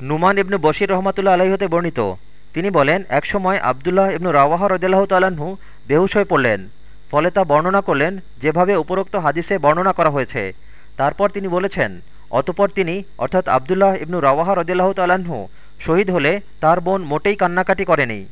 নুমান ইবনু বশির রহমাতুল্লা আলহী হতে বর্ণিত। তিনি বলেন, একসময় আবদুল্লাহ ইবনু রাওয়াহা রদিল্লাহ তালাহু বেহুশ হয়ে পড়লেন। ফলে তা বর্ণনা করলেন, যেভাবে উপরোক্ত হাদিসে বর্ণনা করা হয়েছে। তারপর তিনি বলেছেন, অতপর তিনি, অর্থাৎ আবদুল্লাহ ইবনু রাওয়াহা রদিল্লাহ তালাহু শহীদ হলে তার বোন মোটেই কান্নাকাটি করেনি।